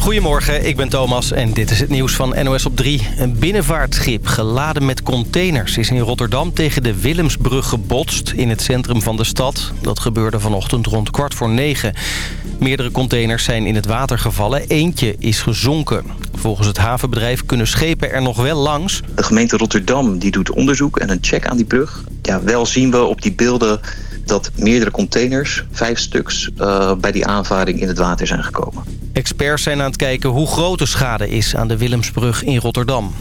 Goedemorgen, ik ben Thomas en dit is het nieuws van NOS op 3. Een binnenvaartschip geladen met containers is in Rotterdam tegen de Willemsbrug gebotst in het centrum van de stad. Dat gebeurde vanochtend rond kwart voor negen. Meerdere containers zijn in het water gevallen, eentje is gezonken. Volgens het havenbedrijf kunnen schepen er nog wel langs. De gemeente Rotterdam die doet onderzoek en een check aan die brug. Ja, wel zien we op die beelden dat meerdere containers, vijf stuks, uh, bij die aanvaring in het water zijn gekomen. Experts zijn aan het kijken hoe groot de schade is aan de Willemsbrug in Rotterdam.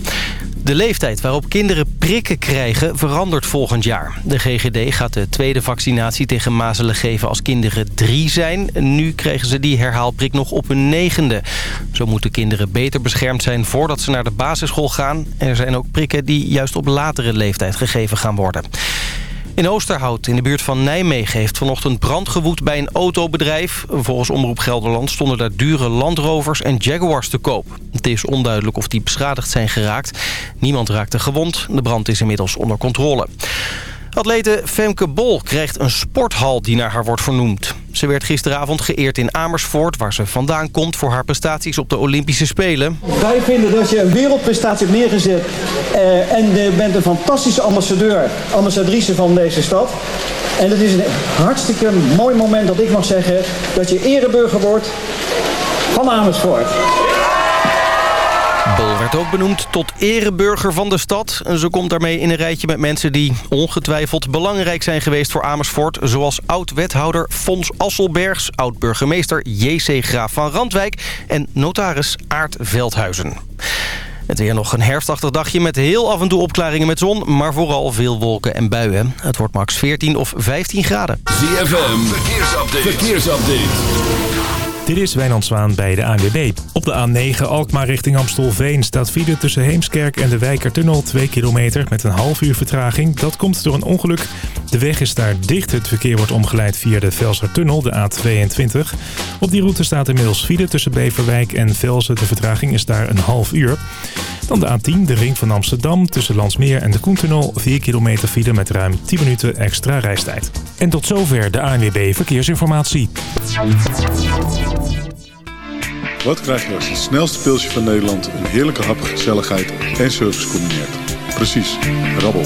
De leeftijd waarop kinderen prikken krijgen verandert volgend jaar. De GGD gaat de tweede vaccinatie tegen mazelen geven als kinderen drie zijn. Nu kregen ze die herhaalprik nog op hun negende. Zo moeten kinderen beter beschermd zijn voordat ze naar de basisschool gaan. Er zijn ook prikken die juist op latere leeftijd gegeven gaan worden. In Oosterhout, in de buurt van Nijmegen, heeft vanochtend brand gewoed bij een autobedrijf. Volgens Omroep Gelderland stonden daar dure Landrovers en Jaguars te koop. Het is onduidelijk of die beschadigd zijn geraakt. Niemand raakte gewond. De brand is inmiddels onder controle. Atlete Femke Bol krijgt een sporthal die naar haar wordt vernoemd. Ze werd gisteravond geëerd in Amersfoort, waar ze vandaan komt... voor haar prestaties op de Olympische Spelen. Wij vinden dat je een wereldprestatie hebt neergezet... Eh, en je bent een fantastische ambassadeur, ambassadrice van deze stad. En het is een hartstikke mooi moment dat ik mag zeggen... dat je ereburger wordt van Amersfoort. Werd ook benoemd tot ereburger van de stad. En ze komt daarmee in een rijtje met mensen die ongetwijfeld belangrijk zijn geweest voor Amersfoort. Zoals oud-wethouder Fons Asselbergs, oud-burgemeester J.C. Graaf van Randwijk en notaris Aart Veldhuizen. Het weer nog een herfstachtig dagje met heel af en toe opklaringen met zon... maar vooral veel wolken en buien. Het wordt max 14 of 15 graden. ZFM, verkeersupdate. verkeersupdate. Dit is Wijnand Zwaan bij de ANWB. Op de A9 Alkmaar richting Amstelveen staat file tussen Heemskerk en de Wijkertunnel 2 kilometer met een half uur vertraging. Dat komt door een ongeluk. De weg is daar dicht. Het verkeer wordt omgeleid via de Velsertunnel, de A22. Op die route staat inmiddels file tussen Beverwijk en Velsen. De vertraging is daar een half uur. Dan de A10, de ring van Amsterdam, tussen Landsmeer en de Koentunnel. 4 kilometer file met ruim 10 minuten extra reistijd. En tot zover de ANWB Verkeersinformatie. Wat krijg je als het snelste pilsje van Nederland... een heerlijke hap, gezelligheid en service combineert? Precies, rabbel.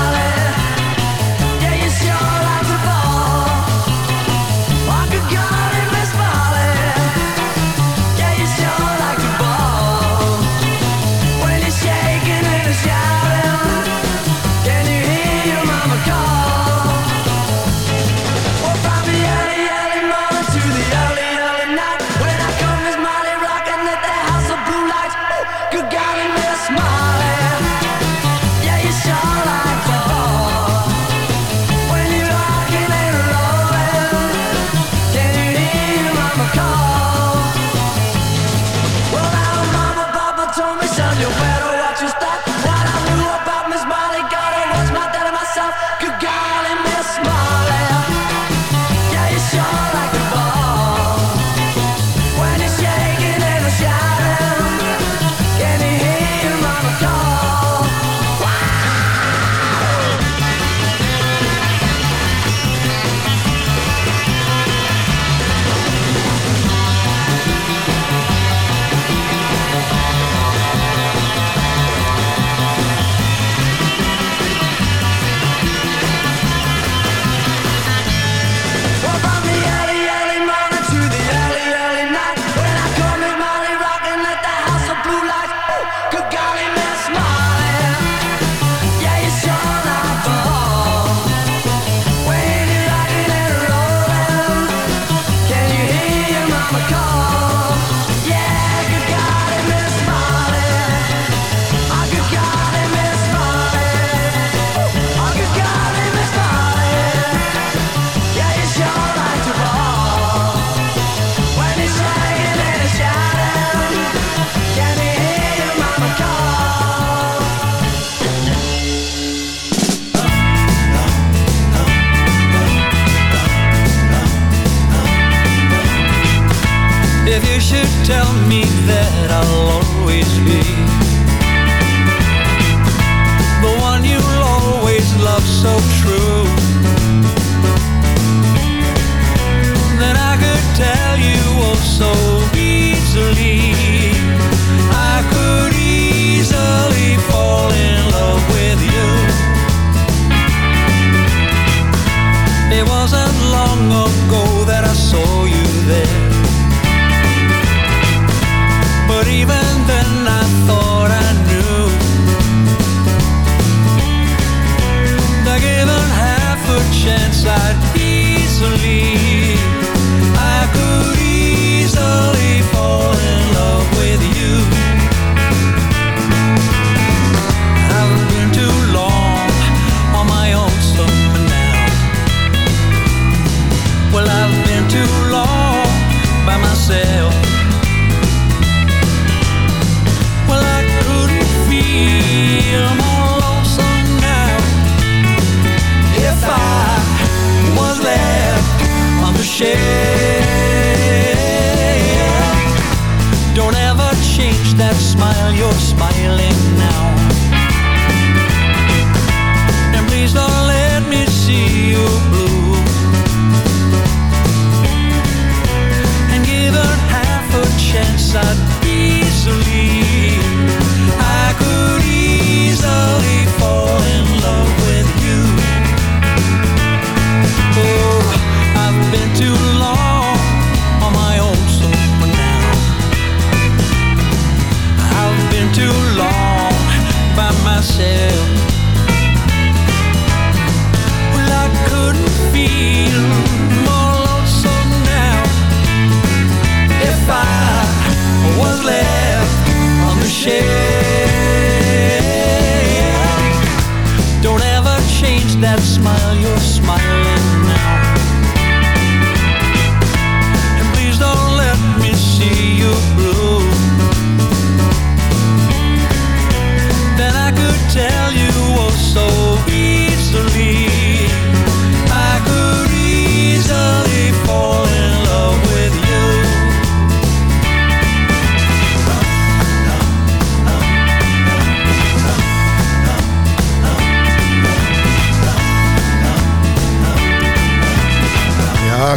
that smile, you're smiling now.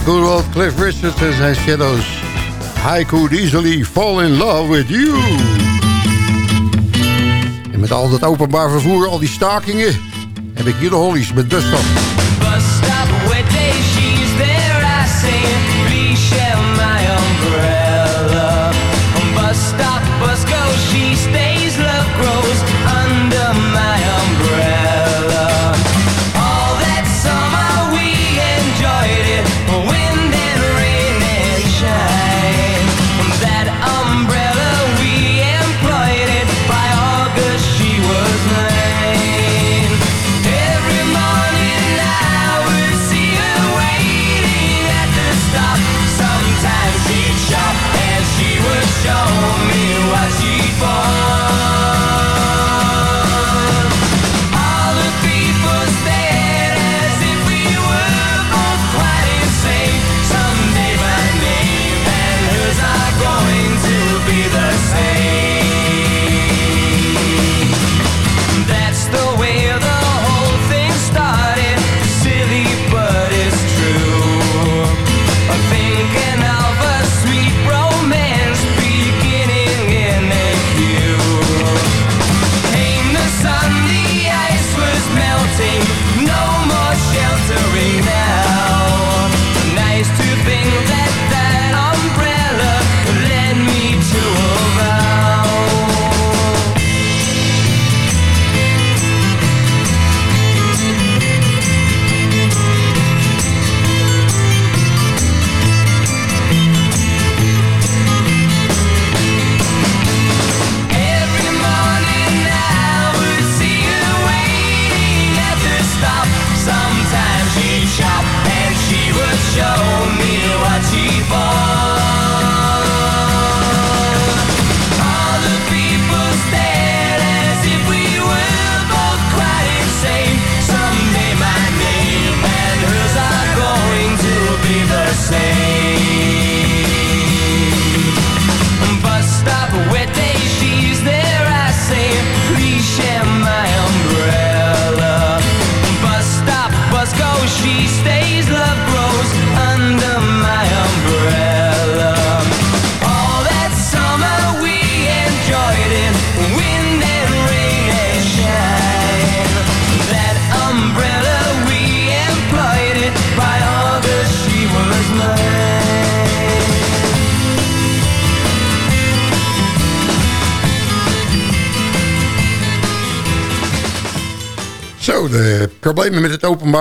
good old Cliff Richard en zijn Shadows. I could easily fall in love with you. En met al dat openbaar vervoer, al die stakingen... heb ik hier hollies met Dustop.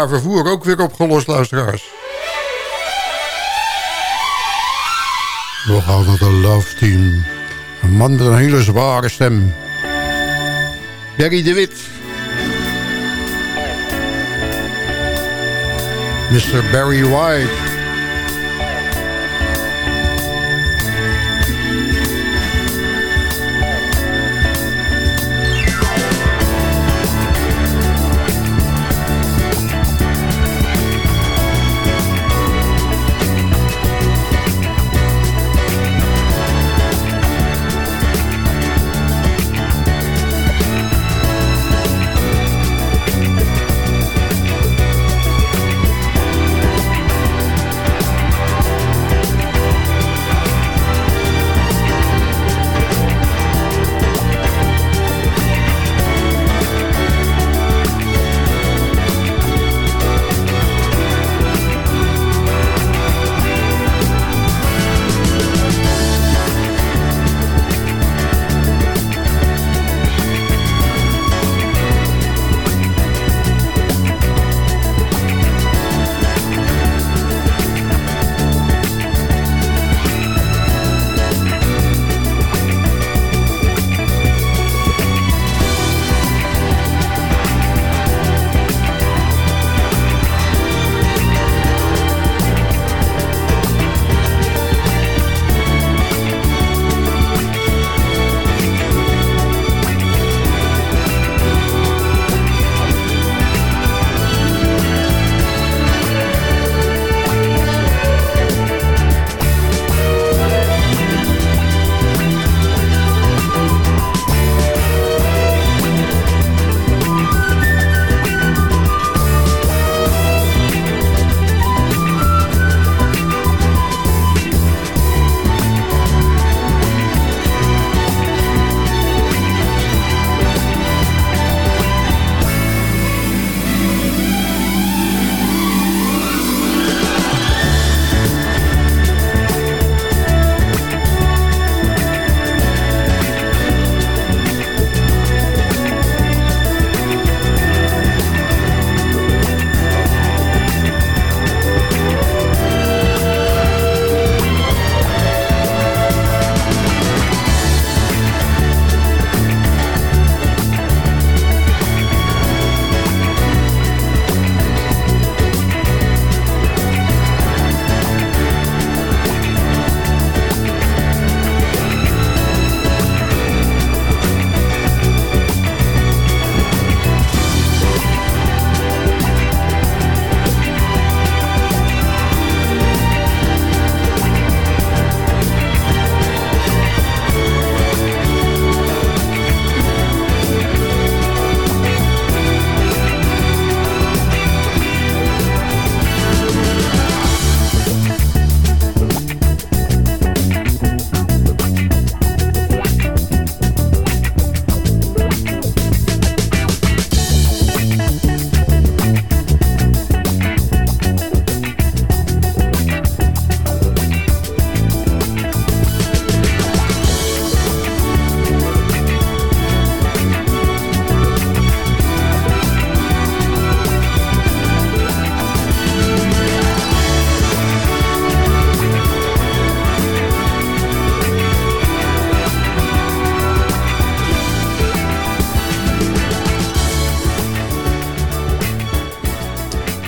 Vervoer ook weer opgelost, luisteraars. We gaan naar de Love Team. Een man met een hele zware stem. Barry de Wit. Mr. Barry White.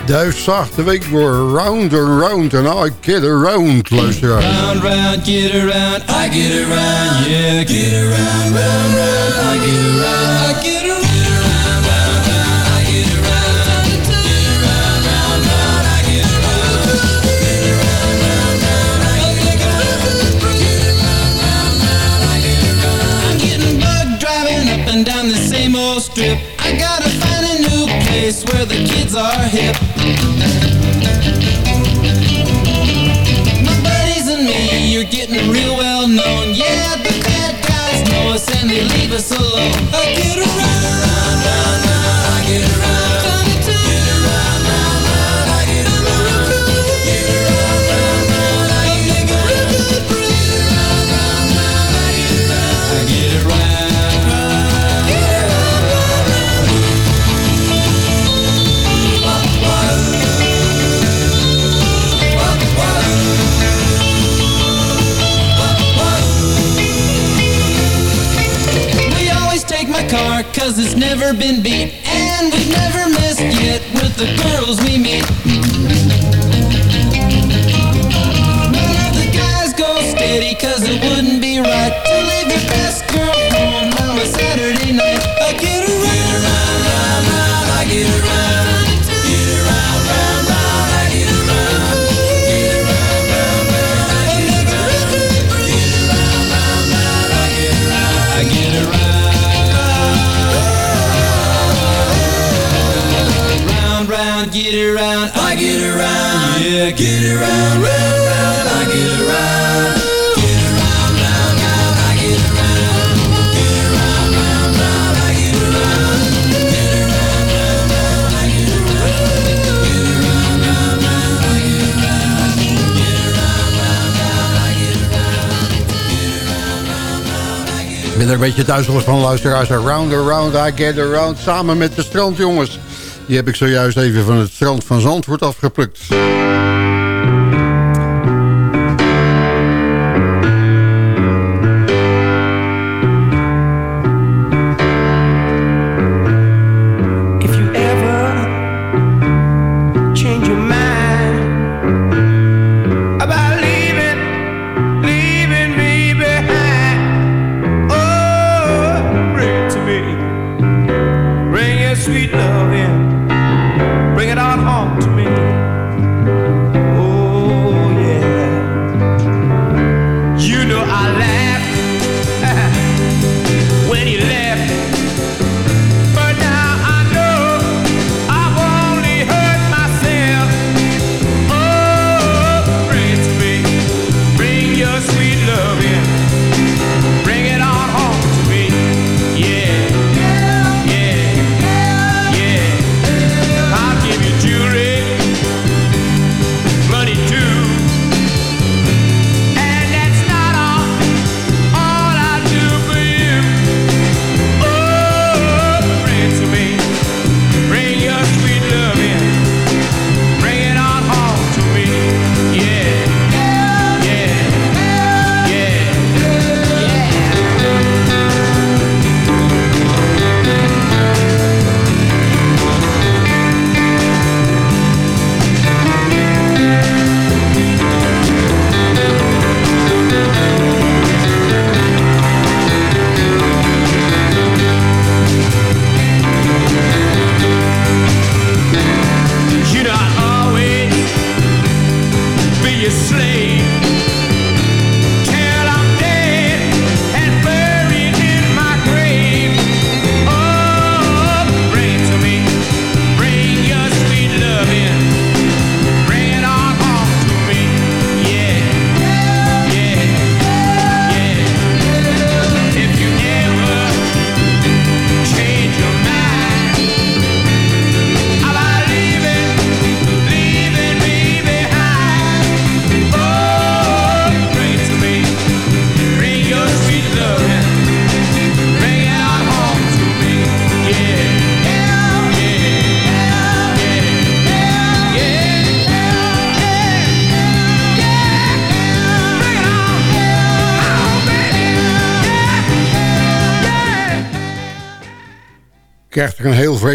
Duif zachte week door Round and Round and I Get Around, luisteraars. Round, round, get around, I get around, yeah, get around, round, round, I get around, I get around. Where the kids are hip. My buddies and me, you're getting real well known. Yeah, the bad guys know us and they leave us alone. I get around, round, round, round, I get around. Cause it's never been beat. And we've never missed yet With the girls we meet. Ik ben er een beetje duizelig van luisteraars. Round, around, I get around. Samen met de strandjongens. Die heb ik zojuist even van het strand van Zandvoort afgeplukt.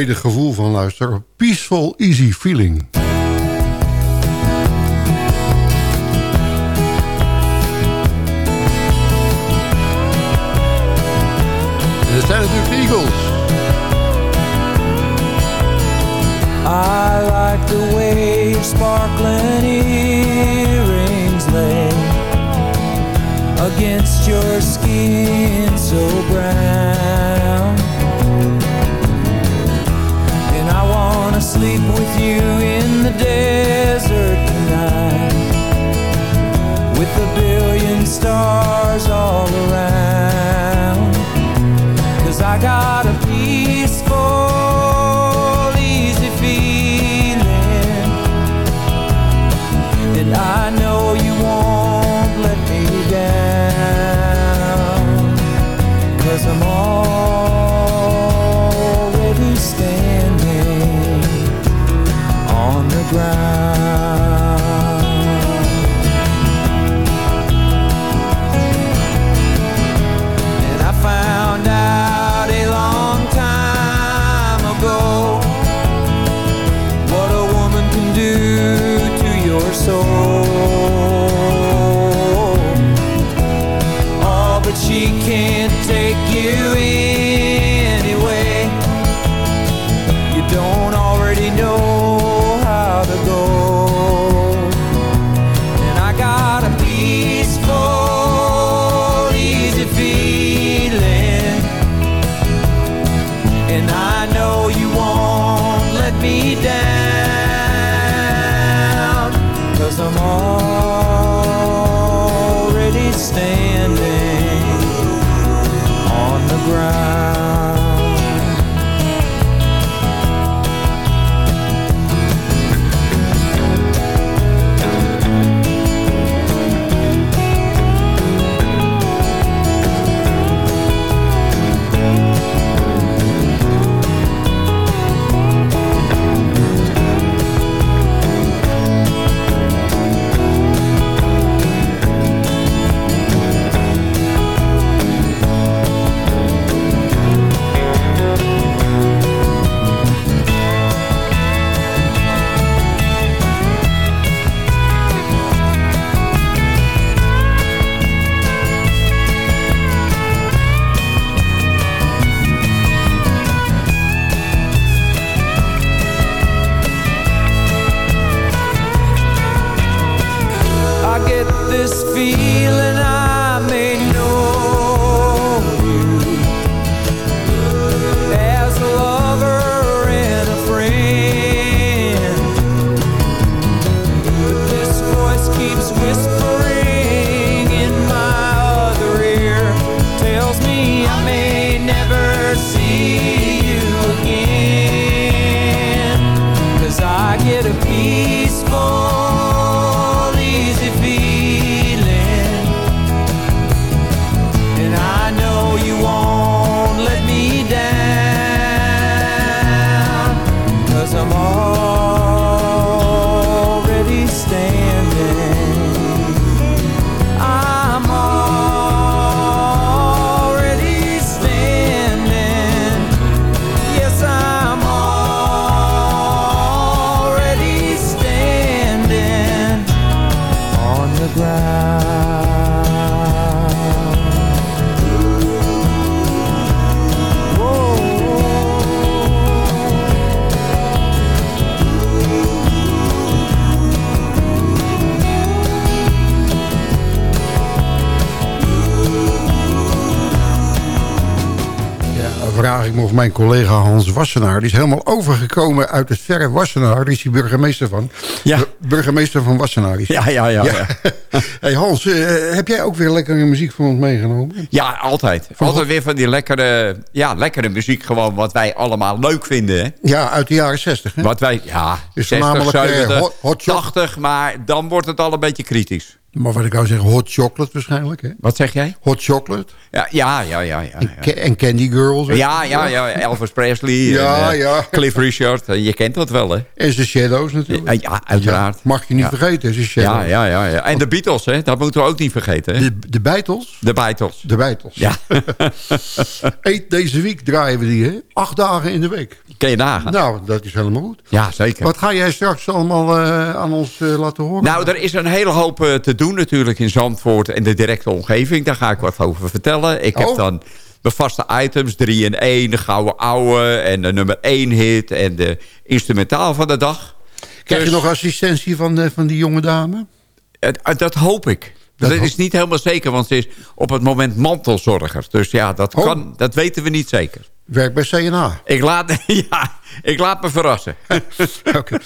gevoel van luisteren. Peaceful Easy Feeling. Mijn collega Hans Wassenaar... die is helemaal overgekomen uit het verre Wassenaar. Daar is hij burgemeester van. Ja. Burgemeester van Wassenaar. is. Ja, ja, ja. ja. hey Hans, eh, heb jij ook weer lekkere muziek van ons meegenomen? Ja, altijd. Altijd weer van die lekkere, ja, lekkere muziek gewoon wat wij allemaal leuk vinden. Hè? Ja, uit de jaren 60. Hè? Wat wij, ja, Dus 60, voornamelijk, eh, 70, hot- hot choc- 80, maar dan wordt het al een beetje kritisch. Maar wat ik zou zeggen, hot chocolate waarschijnlijk. Hè? Wat zeg jij? Hot chocolate. Ja, ja, ja, ja. ja, En Candy Girls. Ja, ja, ja. Elvis Presley. Ja, en, eh, ja. Cliff Richard. eh, Je kent dat wel, hè? En The Shadows natuurlijk. Ja, ja, uiteraard. Mag je niet vergeten, The Shadows. Ja, ja, ja, ja. En de Beatles, hè? Dat moeten we ook niet vergeten, hè? De, de Beatles. De Beatles. De Beatles. Ja, Eet deze week draaien we die, hè? Acht dagen in de week. kun je nagaan. Nou, dat is helemaal goed. Ja, zeker. Wat ga jij straks allemaal eh, aan ons laten horen? Nou, er is een hele hoop te doen natuurlijk in Zandvoort en de directe omgeving. Daar ga ik wat over vertellen. Ik heb Oh. dan de vaste items, 3 in 1, de gouden ouwe en de nummer 1 hit en de instrumentaal van de dag. Krijg je Dus, nog assistentie van, eh, van die jonge dame? eh, dat hoop ik. Dat is niet helemaal zeker, want ze is op het moment mantelzorger. Dus ja, dat, Oh. kan, dat weten we niet zeker. Werkt bij CNA. Ik laat, ja, ik laat me verrassen. Oké.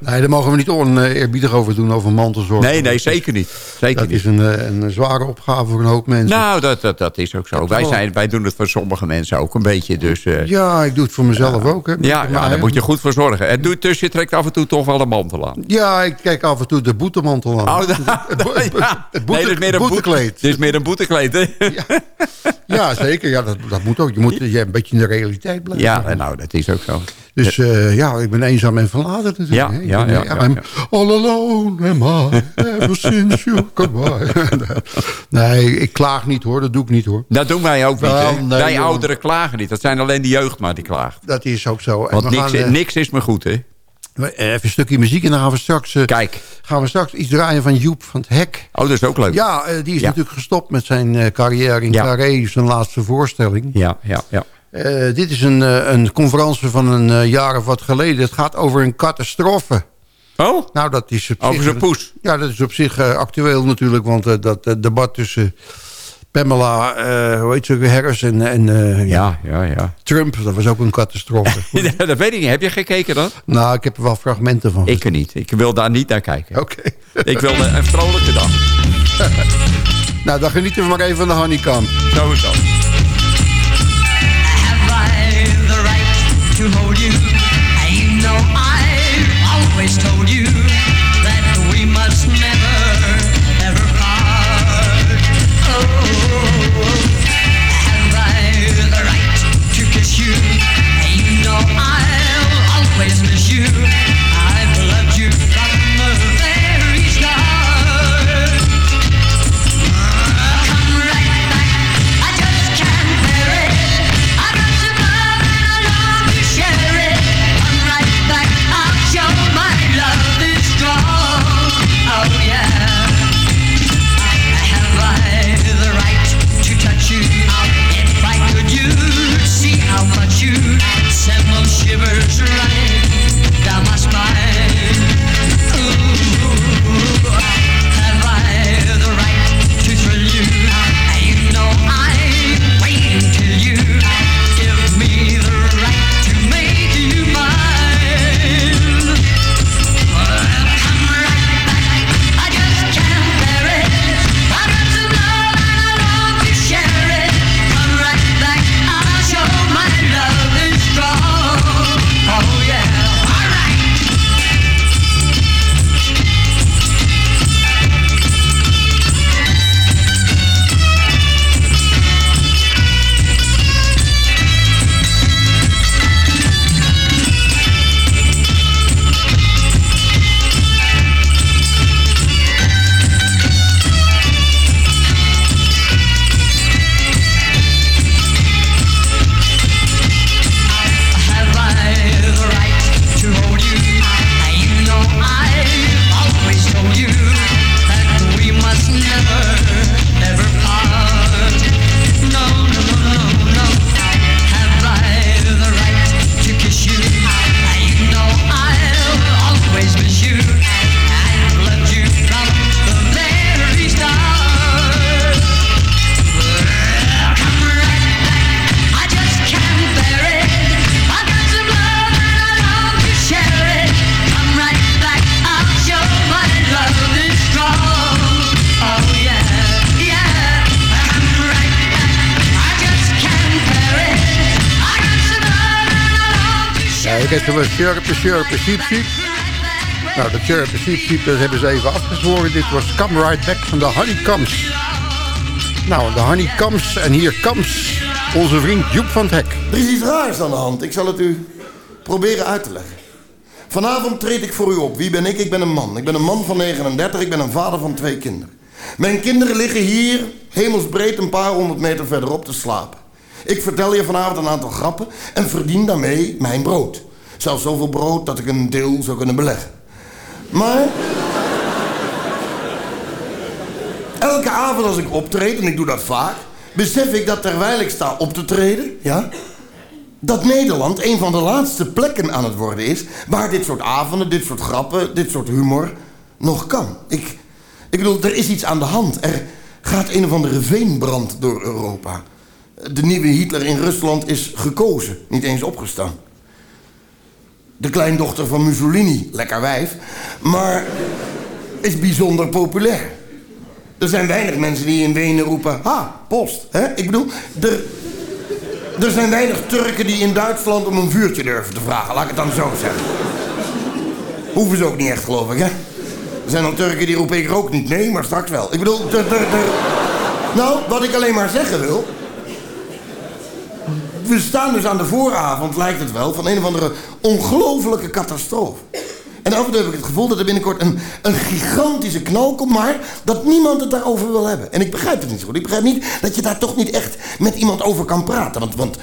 Nee, daar mogen we niet oneerbiedig over doen, over mantelzorg. Nee, nee, zeker niet. Zeker Dat niet. is een, eh, een zware opgave voor een hoop mensen. Nou, dat, dat, dat is ook zo. Wij, zijn, wij doen het voor sommige mensen ook een beetje. Dus, eh, Ja, ik doe het voor mezelf ook. Hè. Ja, ja, Maar, daar moet je goed voor zorgen. En doe, dus je trekt af en toe toch wel een mantel aan. Ja, ik kijk af en toe de boetemantel aan. Oh, da- het, bo- het, ja. het boete, Nee, dat is meer een boete- boetekleed. Dit is meer een boetekleed, hè? Ja, zeker. Ja, dat, dat moet ook. Je moet je een beetje in de realiteit blijven. Ja, en nou, dat is ook zo. Dus eh, ja, ik ben eenzaam en verlaten natuurlijk. Ja, ja, ja, ja, I'm all alone am I, ever since you come by. nee, ik klaag niet hoor, dat doe ik niet hoor. Dat doen wij ook niet, nee, wij ouderen klagen niet. Dat zijn alleen de jeugd maar die klaagt. Dat is ook zo. Want niks, gaan, eh, niks is me goed, hè? Even een stukje muziek en dan gaan we straks, eh, Kijk. gaan we straks iets draaien van Joep van het Hek. Oh, dat is ook leuk. Ja, eh, die is Ja. natuurlijk gestopt met zijn eh, carrière in Ja. Carré, zijn laatste voorstelling. Ja, ja, ja. Eh, dit is een, eh, een conferentie van een eh, jaar of wat geleden. Het gaat over een catastrofe. Oh? Nou, dat is op Over zijn poes. Ja, dat is op zich actueel natuurlijk. Want dat debat tussen Pamela, hoe heet ze, Harris en, en Ja, ja, ja. Trump. Dat was ook een catastrofe. dat weet ik niet. Heb je gekeken dan? nou, ik heb er wel fragmenten van. Ik er niet. Ik wil daar niet naar kijken. Oké. Ik wil een, een vrolijke dag. nou, dan genieten we maar even van de honeycomb. Zo is dat. Sjerpe, Sjerpe, Siep, Siep. Nou, Sjerpe, Siep, Siep, dat hebben ze even afgezworen. Dit was Come Right Back van de Honeycombs. Nou, de Honeycombs en hier comes onze vriend Joep van het Hek. Er is iets raars aan de hand. Ik zal het u proberen uit te leggen. Vanavond treed ik voor u op. Wie ben ik? Ik ben een man. Ik ben een man van 39. Ik ben een vader van twee kinderen. Mijn kinderen liggen hier, hemelsbreed, een paar honderd meter verderop te slapen. Ik vertel je vanavond een aantal grappen en verdien daarmee mijn brood. Zelfs zoveel brood dat ik een deel zou kunnen beleggen. Maar... Elke avond als ik optreed, en ik doe dat vaak... besef ik dat terwijl ik sta op te treden... Ja, dat Nederland een van de laatste plekken aan het worden is... waar dit soort avonden, dit soort grappen, dit soort humor nog kan. Ik, ik bedoel, er is iets aan de hand. Er gaat een of andere veenbrand door Europa. De nieuwe Hitler in Rusland is gekozen, niet eens opgestaan. De kleindochter van Mussolini, lekker wijf, maar is bijzonder populair. Er zijn weinig mensen die in Wenen roepen, ha, post. Hè? Ik bedoel, er, er zijn weinig Turken die in Duitsland om een vuurtje durven te vragen. Laat ik het dan zo zeggen. Hoeven ze ook niet echt, geloof ik, hè? Er zijn al Turken die roepen, ik rook niet. Nee, maar straks wel. Ik bedoel. Nou, wat ik alleen maar zeggen wil... We staan dus aan de vooravond, lijkt het wel, van een of andere ongelofelijke catastrofe. En af heb ik het gevoel dat er binnenkort een, een gigantische knal komt, maar dat niemand het daarover wil hebben. En ik begrijp het niet zo goed. Ik begrijp niet dat je daar toch niet echt met iemand over kan praten. Want, want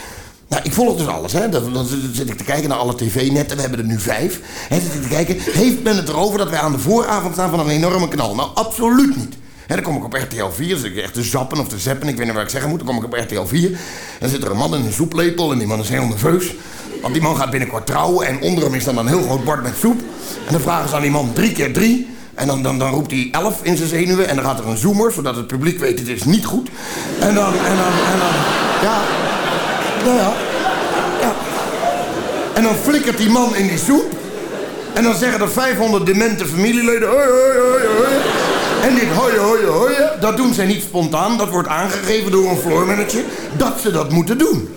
nou, ik volg dus alles. Hè. Dan, zit ik te kijken naar alle tv-netten. We hebben er nu vijf. Hè, te kijken. Heeft men het erover dat wij aan de vooravond staan van een enorme knal? Nou, absoluut niet. Hè, dan kom ik op RTL 4, dan zit ik echt te zappen of te zeppen. Ik weet niet waar ik zeggen moet. Dan kom ik op RTL 4. Dan zit er een man in een soeplepel en die man is heel nerveus. Want die man gaat binnenkort trouwen en onder hem is dan een heel groot bord met soep. En dan vragen ze aan die man drie keer drie. En dan, dan, dan roept hij 11 in zijn zenuwen en dan gaat er een zoomer, zodat het publiek weet het is niet goed. En dan, en dan, en dan, ja, nou ja, ja. En dan flikkert die man in die soep. En dan zeggen er 500 demente familieleden. En dit hoi, hoi, hoi, dat doen zij niet spontaan. Dat wordt aangegeven door een floormanager dat ze dat moeten doen.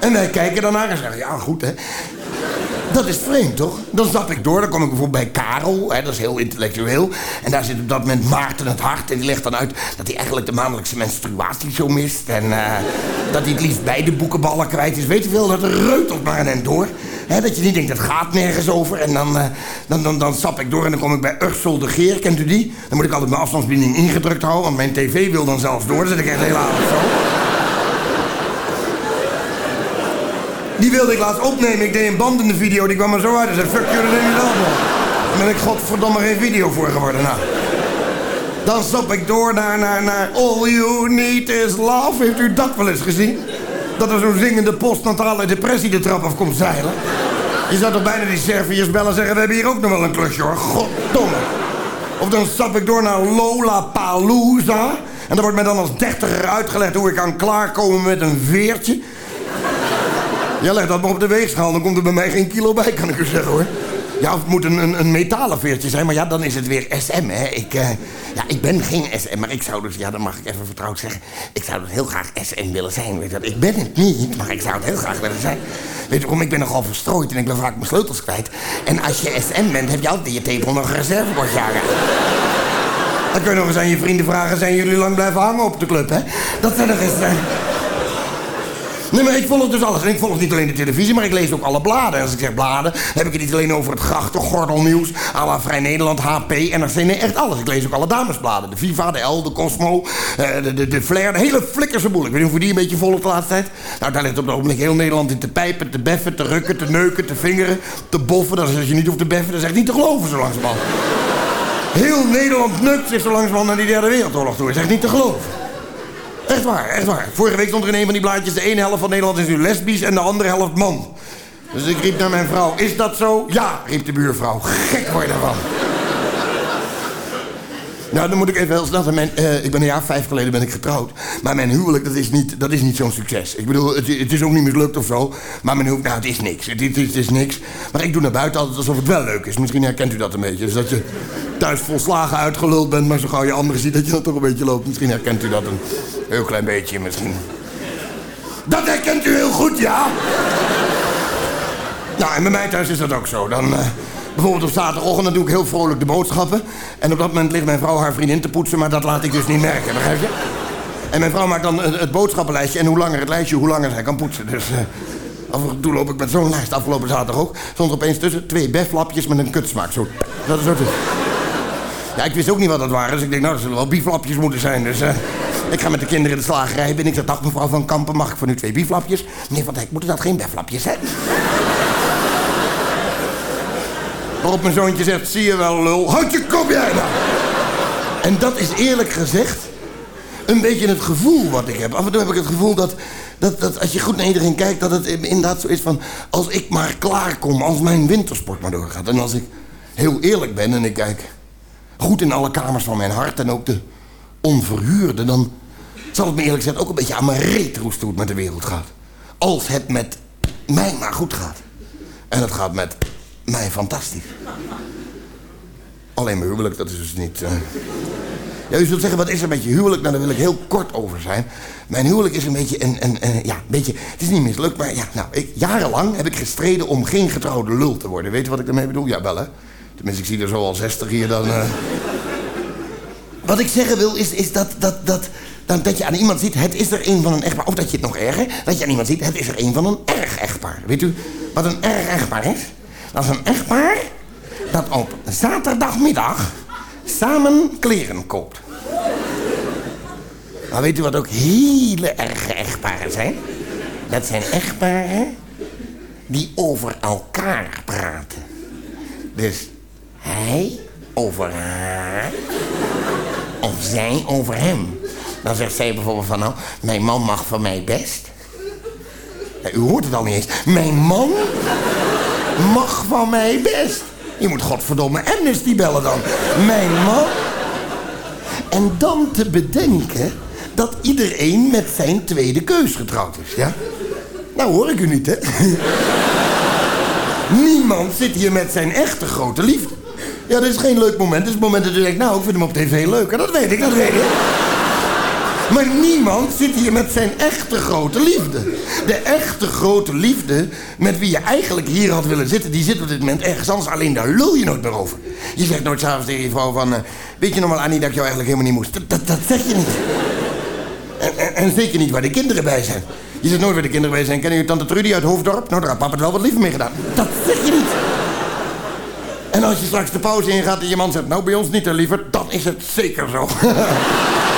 En wij kijken daarnaar en zeggen, ja goed hè. Dat is vreemd, toch? Dan stap ik door, dan kom ik bijvoorbeeld bij Karel, hè, dat is heel intellectueel. En daar zit op dat moment Maarten het hart. En die legt dan uit dat hij eigenlijk de maandelijkse menstruatie zo mist. En eh, dat hij het liefst beide boekenballen kwijt is. Weet je wel, dat reutelt maar en door. Hè, dat je niet denkt, het gaat nergens over. En dan, eh, dan, dan, dan stap ik door en dan kom ik bij Ursel de Geer. Kent u die? Dan moet ik altijd mijn afstandsbediening ingedrukt houden, want mijn tv wil dan zelfs door. Dan zit ik echt heel avond zo. Die wilde ik laatst opnemen. Ik deed een band in de video. Die kwam er zo uit. En zei, fuck dat neem je zelf nog. Daar ben ik godverdomme geen video voor geworden. Nou. Dan stap ik door naar, naar, naar All You Need Is Love. Heeft u dat wel eens gezien? Dat er zo'n zingende postnatale depressie de trap af komt zeilen. Je zou toch bijna die Serviërs bellen en zeggen... we hebben hier ook nog wel een klusje hoor. Goddomme. Of dan stap ik door naar Lola Palooza. En dan wordt mij dan als dertiger uitgelegd... hoe ik kan klaarkomen met een veertje. Ja, leg dat maar op de weegschaal. Dan komt er bij mij geen kilo bij, kan ik u zeggen hoor. Ja, het moet een, een, een metalen veertje zijn, maar ja, dan is het weer SM, hè. Ik, eh, ja, ik ben geen SM, maar ik zou dus, ja, dan mag ik even vertrouwd zeggen... ik zou dus heel graag SM willen zijn, weet je. Ik ben het niet, maar ik zou het heel graag willen zijn. Weet je waarom? Ik ben nogal verstrooid en ik ben vaak mijn sleutels kwijt. En als je SM bent, heb je altijd je tepel nog een reservebordje hangen. Dan kun je nog eens aan je vrienden vragen... zijn jullie lang blijven hangen op de club, hè? Dat zijn nog eens... eh, Nee, maar ik volg dus alles. En ik volg niet alleen de televisie, maar ik lees ook alle bladen. En als ik zeg bladen, heb ik het niet alleen over het grachtengordelnieuws... à la Vrij Nederland, HP, NRC, nee, echt alles. Ik lees ook alle damesbladen. De Viva, de L, de Cosmo, eh, de, de, de Flair, de hele flikkerse boel. Ik weet niet of je die een beetje volgt de laatste tijd. Nou, daar ligt op het ogenblik heel Nederland in te pijpen, te beffen, te rukken, te neuken, te vingeren, te boffen. Dat is als je niet hoeft te beffen, dat is echt niet te geloven zo langzamerhand. Heel Nederland neukt zich zo langzamerhand naar die derde wereldoorlog toe. Dat is echt niet te geloven. Echt waar, echt waar. Vorige week stond er in een van die blaadjes... de ene helft van Nederland is nu lesbisch en de andere helft man. Dus ik riep naar mijn vrouw, is dat zo? Ja, riep de buurvrouw. Gek word je daarvan. Nou, dan moet ik even heel snel. Mijn, eh, ik ben een jaar vijf geleden ben ik getrouwd. Maar mijn huwelijk, dat is niet, dat is niet zo'n succes. Ik bedoel, het, het is ook niet mislukt of zo. Maar mijn huwelijk, nou, het is niks. Het, is niks. Maar ik doe naar buiten altijd alsof het wel leuk is. Misschien herkent u dat een beetje. Dus dat je thuis volslagen uitgeluld bent... maar zo gauw je anderen ziet dat je dan toch een beetje loopt. Misschien herkent u dat een heel klein beetje, misschien. Dat herkent u heel goed, ja? Nou, en bij mij thuis is dat ook zo. Dan, eh, bijvoorbeeld op zaterdagochtend doe ik heel vrolijk de boodschappen. En op dat moment ligt mijn vrouw haar vriendin te poetsen, maar dat laat ik dus niet merken, begrijp je? En mijn vrouw maakt dan het, het boodschappenlijstje. En hoe langer het lijstje, hoe langer zij kan poetsen. Dus eh, af en toe loop ik met zo'n lijst afgelopen zaterdag ook. Stond opeens tussen twee beflapjes met een kutsmaak. Zo, dat is zo te... Ja, ik wist ook niet wat dat waren. Dus ik denk, nou, dat zullen wel bieflapjes moeten zijn. Dus eh, ik ga met de kinderen de slagerij binnen. Ik zeg, dag mevrouw van Kampen, mag ik voor u twee bieflapjes? Meneer Van Dijk, moeten dat geen beflapjes zijn? Waarop mijn zoontje zegt, zie je wel, lul. Houd je kop jij nou! En dat is eerlijk gezegd een beetje het gevoel wat ik heb. Af en toe heb ik het gevoel dat, dat, dat als je goed naar iedereen kijkt... dat het inderdaad zo is van... als ik maar klaarkom, als mijn wintersport maar doorgaat. En als ik heel eerlijk ben en ik kijk goed in alle kamers van mijn hart... en ook de onverhuurde, dan zal het me eerlijk gezegd ook een beetje aan mijn reet het met de wereld gaat. Als het met mij maar goed gaat. En het gaat met mij fantastisch. Alleen mijn huwelijk, dat is dus niet... eh. Ja, u zult zeggen, wat is er met je huwelijk? Nou, daar wil ik heel kort over zijn. Mijn huwelijk is een beetje een, een, ja, een beetje... Het is niet mislukt, maar ja, nou, ik, jarenlang heb ik gestreden om geen getrouwde lul te worden. Weet je wat ik daarmee bedoel? Ja, wel hè. Tenminste, ik zie er zo al 60 hier dan... eh. Wat ik zeggen wil, is, is dat, dat, dat, dat, dat je aan iemand ziet... het is er een van een echtpaar. Of dat je het nog erger... dat je aan iemand ziet... het is er een van een erg echtpaar. Weet u wat een erg echtpaar is? Dat is een echtpaar dat op zaterdagmiddag samen kleren koopt. Maar weet u wat ook hele erge echtparen zijn? Dat zijn echtparen die over elkaar praten. Dus hij over haar of zij over hem. Dan zegt zij bijvoorbeeld van nou, mijn man mag van mij best. U hoort het al niet eens. Mijn man mag van mij best. Je moet godverdomme Amnesty bellen dan. Mijn man. En dan te bedenken dat iedereen met zijn tweede keus getrouwd is, ja? Nou hoor ik u niet, hè? Niemand zit hier met zijn echte grote liefde. Ja, dat is geen leuk moment. Dat is het moment dat je denkt, nou, ik vind hem op tv leuk. En dat weet ik, dat weet ik. Maar niemand zit hier met zijn echte grote liefde. De echte grote liefde met wie je eigenlijk hier had willen zitten... die zit op dit moment ergens anders. Alleen daar lul je nooit meer over. Je zegt nooit s'avonds tegen je vrouw van... eh, weet je nog wel, Annie, dat ik jou eigenlijk helemaal niet moest? Dat, zeg je niet. En, en, zeker niet waar de kinderen bij zijn. Je zegt nooit waar de kinderen bij zijn. Kennen jullie tante Trudy uit Hoofddorp? Nou, daar had papa het wel wat liever mee gedaan. Dat zeg je niet. En als je straks de pauze ingaat en je man zegt... nou, bij ons niet, hè, liever, dan is het zeker zo.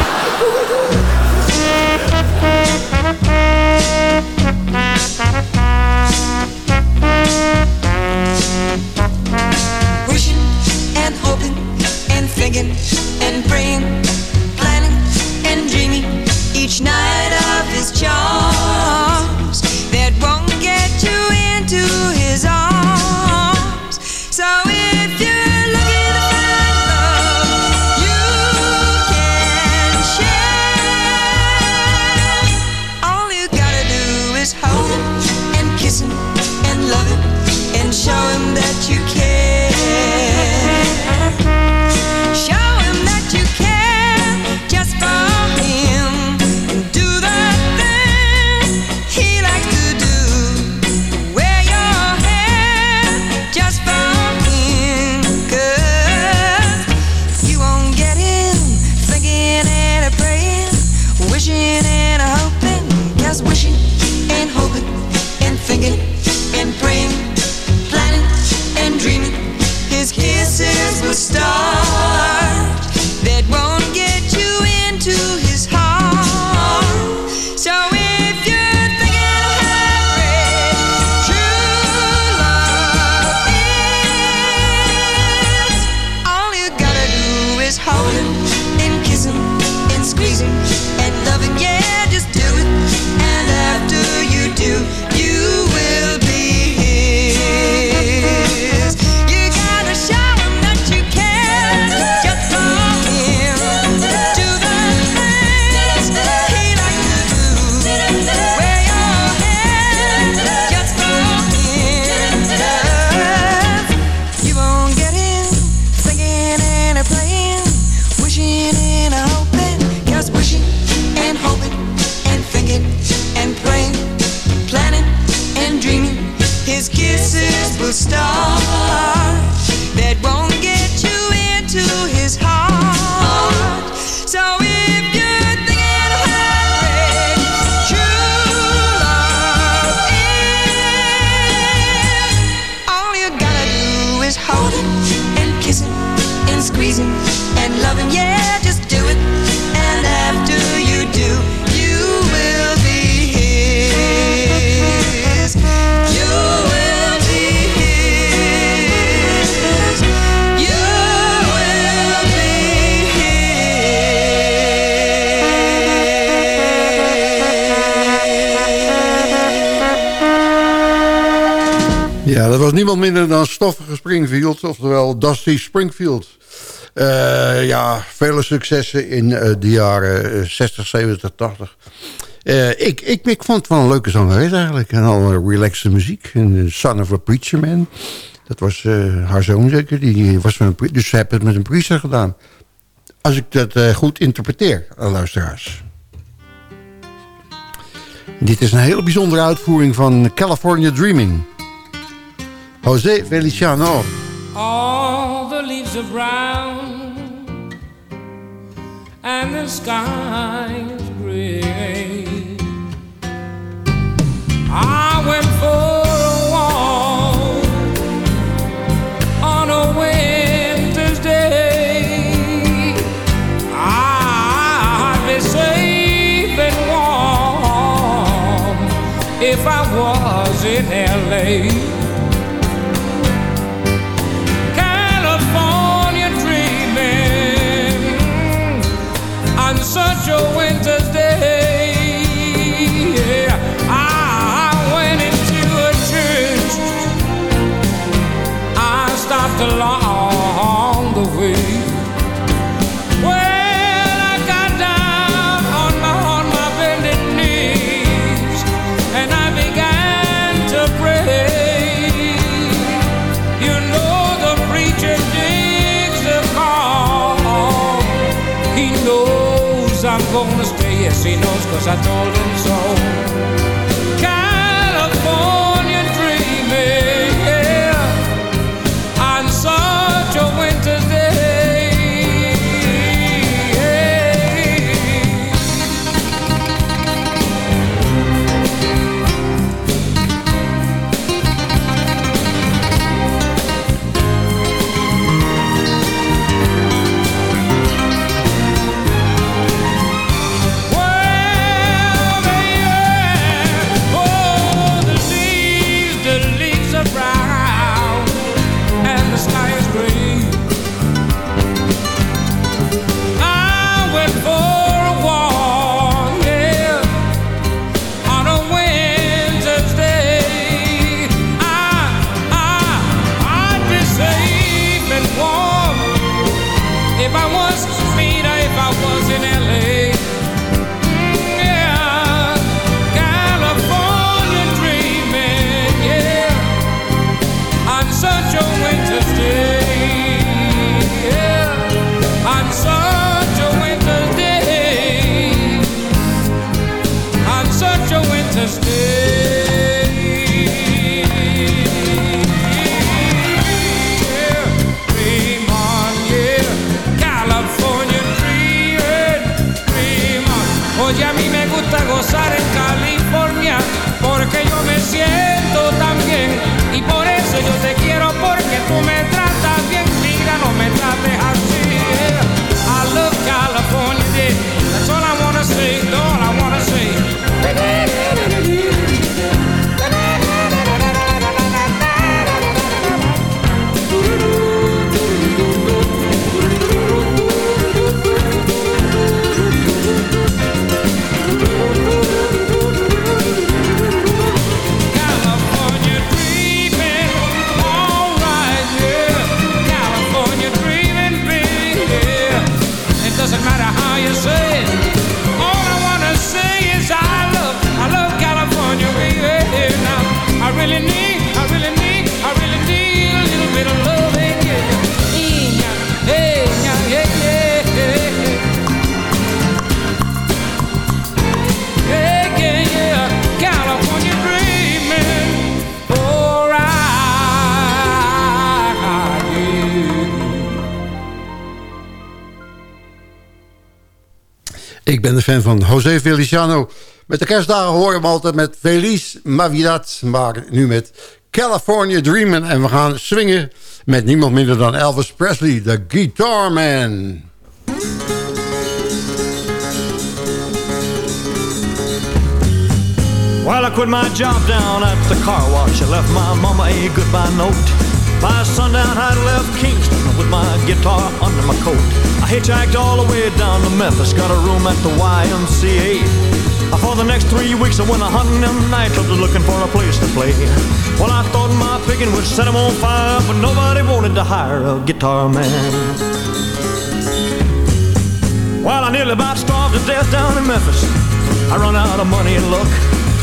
and niemand minder dan Stoffige Springfield, oftewel Dusty Springfield. Eh, ja, vele successen in eh, de jaren eh, 60, 70, 80. Eh, ik, ik, ik vond het wel een leuke zangeres eigenlijk. En al relaxte muziek. En eh, Son of a Preacher Man. Dat was haar zoon zeker. Die, was met een, dus ze heeft het met een priester gedaan. Als ik dat goed interpreteer, luisteraars. Dit is een hele bijzondere uitvoering van California Dreaming. José Feliciano. All the leaves are brown and the sky is gray. I went for a walk on a winter's day. I'd be safe and warm if I was in LA. Sancho Winter's cause I told him fan van José Feliciano. Met de kerstdagen horen we hem altijd met Feliz Navidad. Maar nu met California Dreamin'. En we gaan swingen met niemand minder dan Elvis Presley, de Guitar Man. Well, I quit my job down at the car wash. I left my mama a goodbye note. By sundown, I'd left Kingston with my guitar under my coat. I hitchhiked all the way down to Memphis, got a room at the YMCA. For the next three weeks, I went a hunting them nightclubs looking for a place to play. Well, I thought my picking would set 'em on fire, but nobody wanted to hire a guitar man. Well, I nearly about starved to death down in Memphis. I run out of money and luck.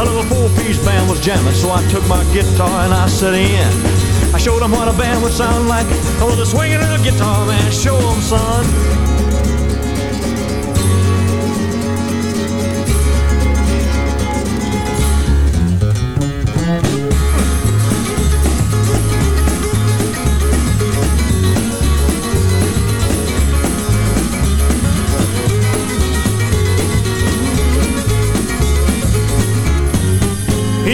A little four-piece band was jamming, so I took my guitar and I set in. I showed them what a band would sound like. I was a swinging little guitar man. Show 'em, son.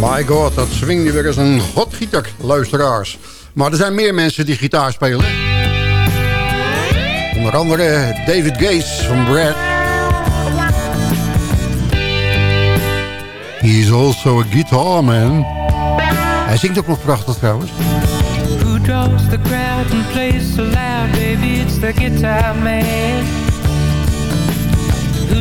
My god, dat swingde weer eens een godgieter, luisteraars. Maar er zijn meer mensen die gitaar spelen. Onder andere David Gates van Brad. He's also a guitar man. Hij zingt ook nog prachtig trouwens. Who draws the crowd and plays so loud, baby? It's the guitar man.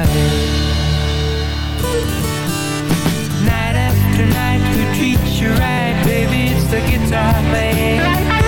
Night after night, who treats you right, baby? It's the guitar man.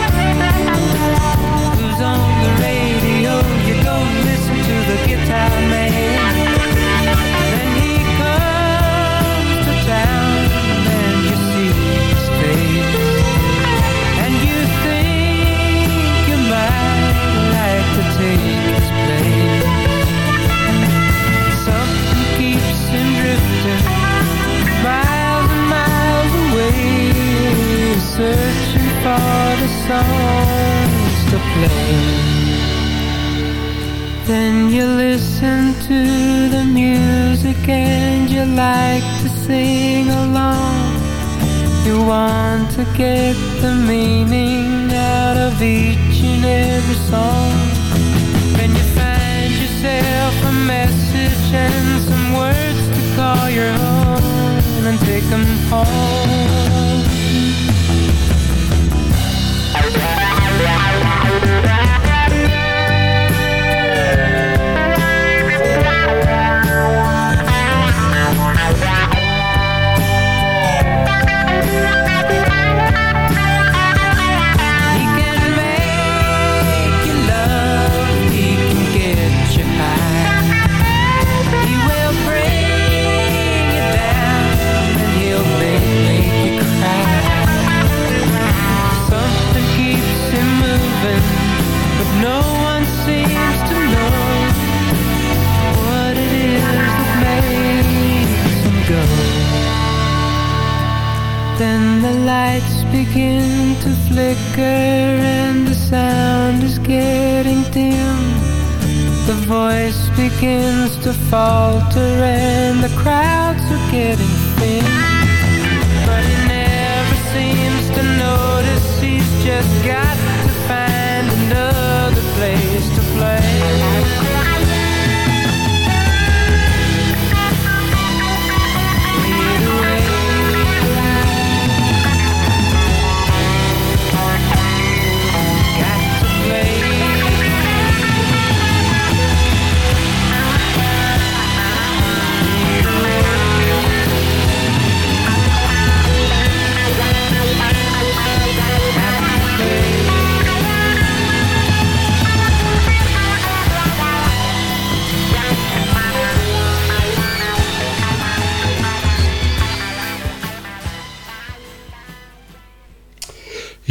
Searching for the songs to play. Then you listen to the music and you like to sing along. You want to get the meaning out of each and every song. Then you find yourself a message and some words to call your own and take them home. Then the lights begin to flicker and the sound is getting dim. The voice begins to falter and the crowds are getting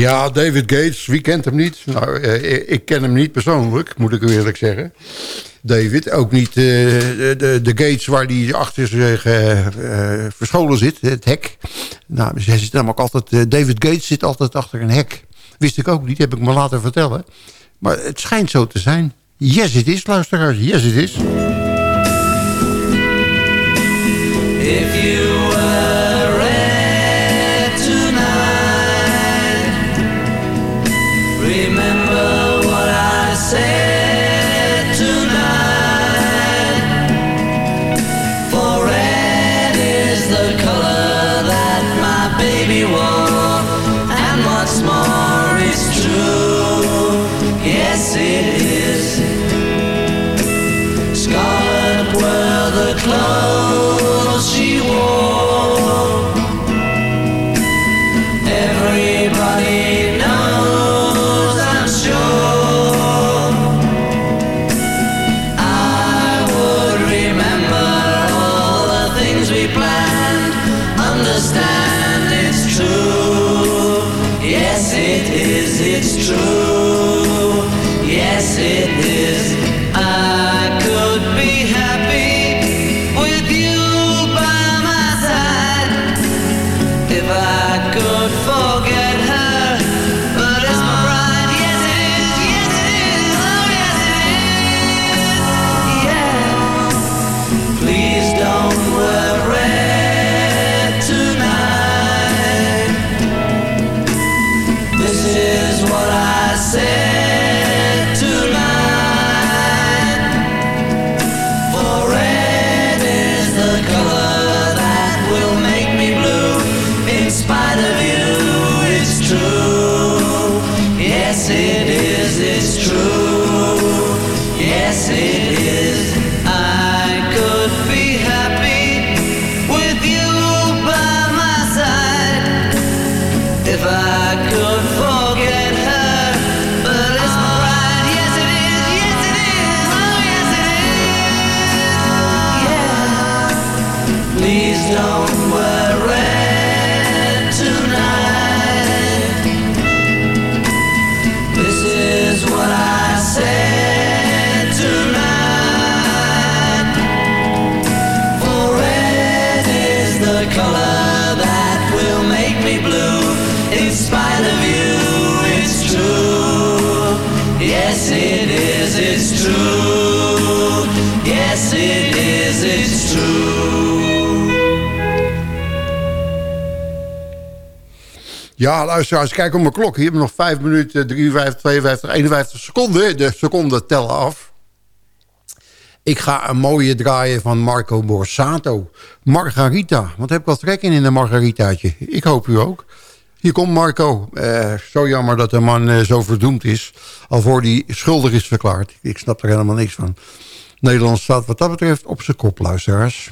Ja, David Gates, wie kent hem niet? Nou, eh, ik ken hem niet persoonlijk, moet ik u eerlijk zeggen. David, ook niet eh, de, de, de Gates waar hij achter zich eh, verscholen zit, het hek. Nou, zij zit namelijk altijd, David Gates zit altijd achter een hek. Wist ik ook niet, heb ik me laten vertellen. Maar het schijnt zo te zijn. Yes, it is, luisteraars. Yes, it is. Ja, luisteraars, kijk op mijn klok. Hier hebben nog 5 minuten, 53, 52, 51 seconden. De seconden tellen af. Ik ga een mooie draaien van Marco Borsato. Margarita. Wat heb ik wat trek in in een margaritaatje? Ik hoop u ook. Hier komt Marco. Eh, zo jammer dat de man eh, zo verdoemd is. Al voor die schuldig is verklaard. Ik snap er helemaal niks van. Nederland staat wat dat betreft op zijn kop, luisteraars.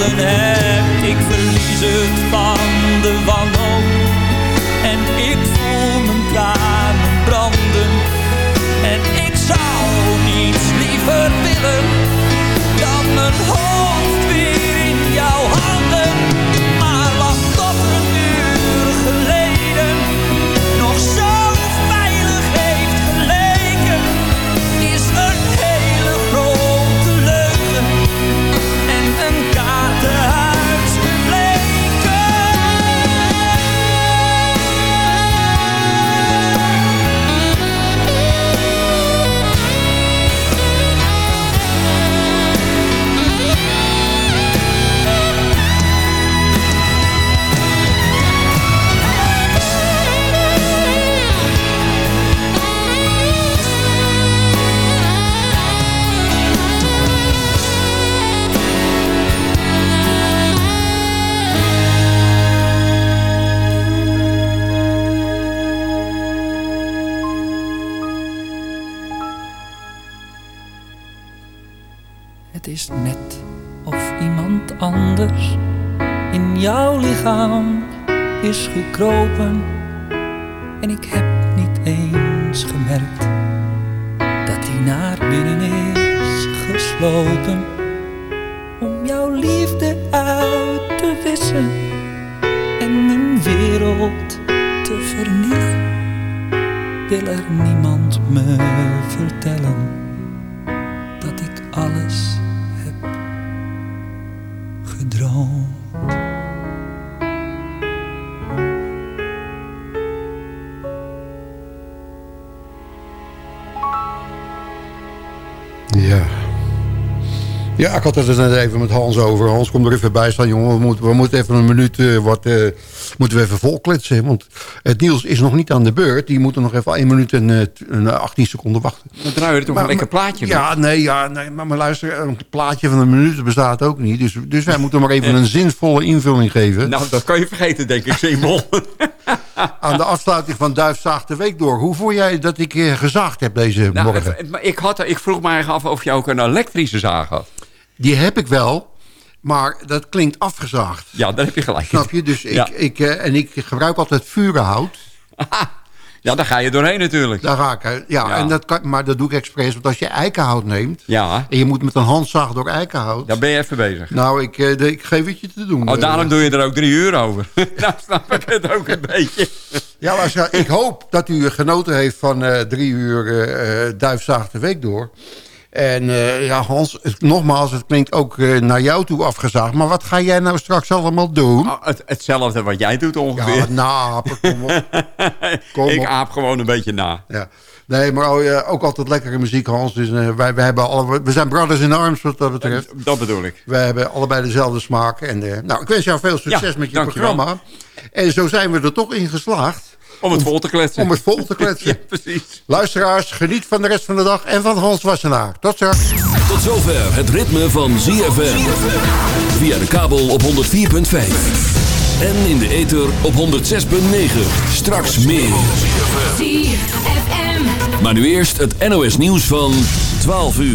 gehouden hebt? Ik verlies het van de wanhoop en ik gekropen. Ja. Ja, ik had het er net even met Hans over. Hans, kom er even bij staan, jongen. We moeten, we moeten even een minuut eh, wat, eh, moeten we even volkletsen. Want het Niels is nog niet aan de beurt. Die moeten nog even 1 minuut en, en eh, 18 seconden wachten. Dan draai je toch Maar- een lekker maar- plaatje Ja, nee, ja, nee, maar, maar luister, een plaatje van een minuut bestaat ook niet. Dus, dus wij moeten maar even een zinvolle invulling geven. Nou, dat kan je vergeten, denk ik, Simon. Aan de afsluiting van Duifzaag de Week door. Hoe voel jij dat ik eh, gezaagd heb deze Nou, morgen? het- het- maar ik, had, ik vroeg me af of je ook een elektrische zaag had. Die heb ik wel, maar dat klinkt afgezaagd. Ja, daar heb je gelijk. Snap je? Dus ik, Ja. ik, eh, en ik gebruik altijd vurenhout. Ja, daar ga je doorheen natuurlijk. Daar ga ik. Ja, Ja. En dat kan, maar dat doe ik expres. Want als je eikenhout neemt... Ja. en je moet met een handzaag door eikenhout... Daar ben je even bezig. Nou, ik, eh, ik geef het je te doen. Oh, daarom Eh, doe je er ook drie uur over. nou snap ik het ook een beetje. Ja, luister, ik hoop dat u genoten heeft van eh, drie uur Duifzaag de Week door. En eh, ja, Hans, het- nogmaals, het klinkt ook eh, naar jou toe afgezaagd. Maar wat ga jij nou straks allemaal doen? Oh, het, hetzelfde wat jij doet ongeveer. Ja, naapen, kom op. Kom ik op. aap gewoon een beetje na. Ja. Nee, maar oh, ook altijd lekkere muziek, Hans. Dus, eh, wij, wij hebben alle, we zijn brothers in arms wat dat betreft. Dat bedoel ik. We hebben allebei dezelfde smaak. En, nou, ik wens jou veel succes Ja, met je dankjewel. programma. En zo zijn we er toch in geslaagd. Om het vol te kletsen. Om het vol te kletsen. Ja, precies. Luisteraars, geniet van de rest van de dag en van Hans Wassenaar. Tot straks. Tot zover het ritme van ZFM. Via de kabel op 104.5. En in de ether op 106.9. Straks meer. Maar nu eerst het NOS nieuws van 12 uur.